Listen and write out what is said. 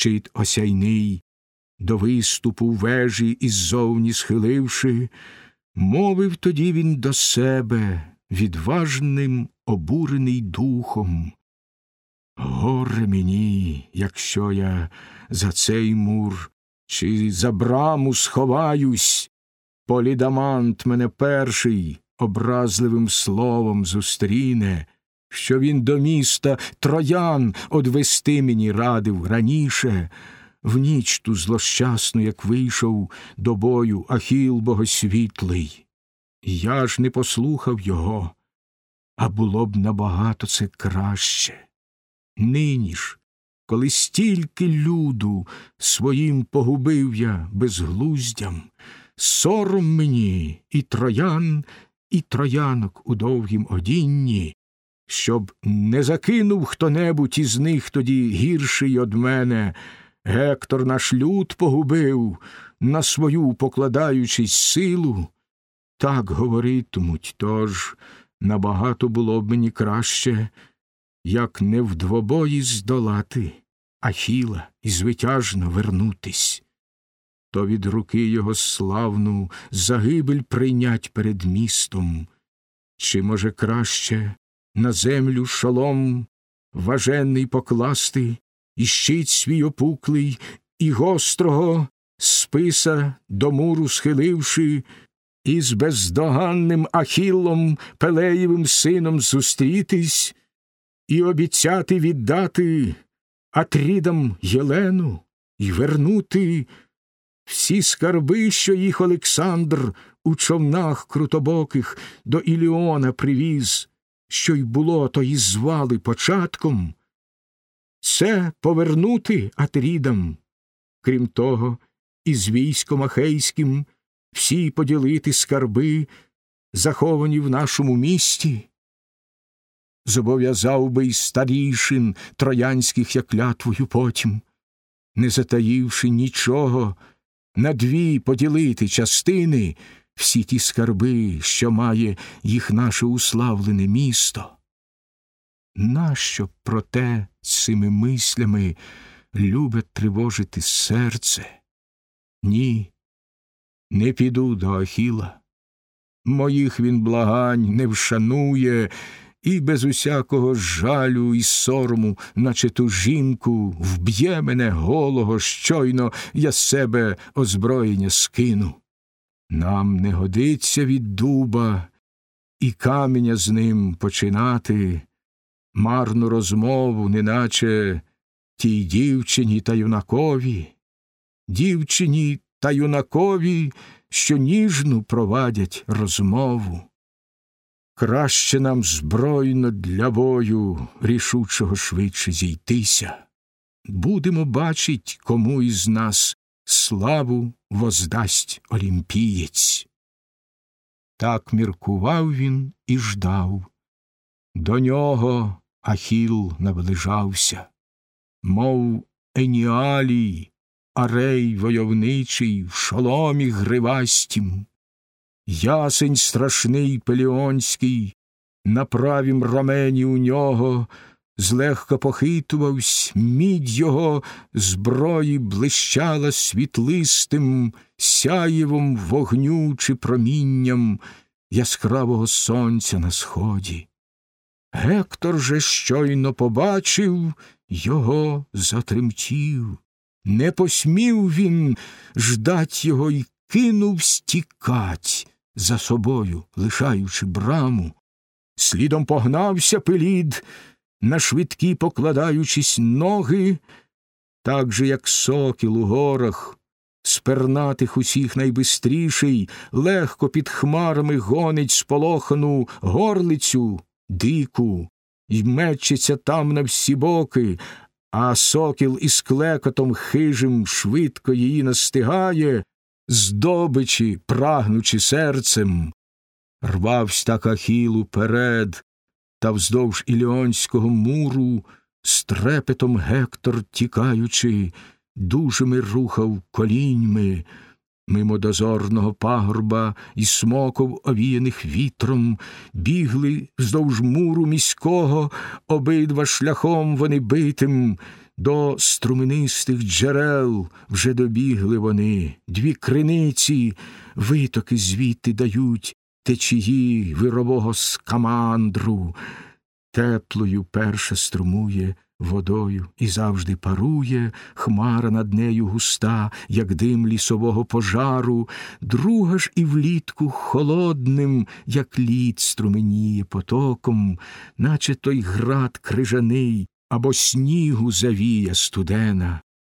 щит осяйний, до виступу вежі іззовні схиливши, мовив тоді він до себе відважним, обурений духом. Горе мені, якщо я за цей мур чи за браму сховаюсь, полідамант мене перший образливим словом зустріне, що він до міста троян одвести мені радив раніше, в ніч ту злощасну, як вийшов до бою Ахіл богосвітлий. Я ж не послухав його, а було б набагато це краще. Нині ж, коли стільки люду своїм погубив я безглуздям, сором мені і троян, і троянок у довгім одінні, щоб не закинув хто небудь із них тоді гірший од мене, Гектор наш люд погубив, на свою покладаючись силу, так говоритимуть, тож набагато було б мені краще, як не в двобої здолати, Ахіла і звитяжно вернутись. То від руки його славну загибель прийнять перед містом, чи, може, краще на землю шолом важенний покласти, і щит свій опуклий, і гострого списа до муру схиливши, і з бездоганним Ахіллом Пелеєвим сином зустрітись, і обіцяти віддати Атрідам Єлену і вернути всі скарби, що їх Олександр у човнах крутобоких до Іліона привіз, що й було, то й звали початком, це повернути Атрідам, крім того, із військом Ахейським всі поділити скарби, заховані в нашому місті. Зобов'язав би й старішин троянських як клятвою потім, не затаївши нічого, на дві поділити частини всі ті скарби, що має їх наше уславлене місто. Нащо проте цими мислями любить тривожити серце? Ні, не піду до Ахіла. Моїх він благань не вшанує і без усякого жалю і сорому, наче ту жінку, вб'є мене голого, щойно я з себе озброєння скину. Нам не годиться від дуба і каменя з ним починати, марну розмову, неначе тій дівчині та юнакові, дівчині та юнакові, що ніжну провадять розмову. Краще нам збройно для бою рішучого швидше зійтися. Будемо бачить, кому із нас славу воздасть олімпієць. Так міркував він і ждав. До нього Ахіл наближався, мов Еніалій, арей войовничий в шоломі гривастім. Ясень страшний пеліонський, на правім рамені у нього злегка похитувавсь, мідь його зброї блищала світлистим сяєвом вогню чи промінням яскравого сонця на сході. Гектор же щойно побачив, його затремтів. Не посмів він ждать його й кинув стікать за собою, лишаючи браму. Слідом погнався пелід, на швидкі покладаючись ноги, так же, як сокіл у горах, спернатих усіх найбистріший, легко під хмарами гонить сполохану горлицю дику, й мечеться там на всі боки, а сокіл із клекотом хижим швидко її настигає, здобичі, прагнучи серцем. Рвавсь так Ахіл уперед, та вздовж Іліонського муру, з трепетом Гектор тікаючи, дужими рухав коліньми, мимо дозорного пагорба і смоков, овіяних вітром, бігли вздовж муру міського, обидва шляхом вони битим, До струменистих джерел вже добігли вони, дві криниці витоки звідти дають течії вирового скамандру, теплою перша струмує водою і завжди парує, хмара над нею густа, як дим лісового пожару, друга ж і влітку холодним, як лід струменіє потоком, наче той град крижаний або снігу завія студена.